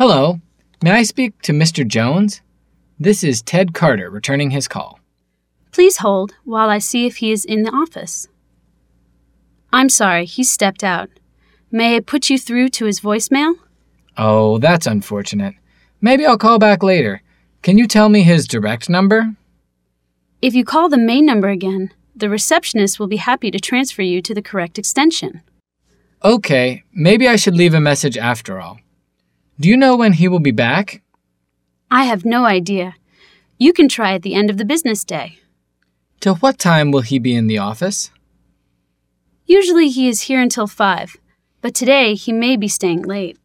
Hello. May I speak to Mr. Jones? This is Ted Carter returning his call. Please hold while I see if he is in the office. I'm sorry, he stepped out. May I put you through to his voicemail? Oh, that's unfortunate. Maybe I'll call back later. Can you tell me his direct number? If you call the main number again, the receptionist will be happy to transfer you to the correct extension. Okay, maybe I should leave a message after all. Do you know when he will be back? I have no idea. You can try at the end of the business day. Till what time will he be in the office? Usually he is here until 5, but today he may be staying late.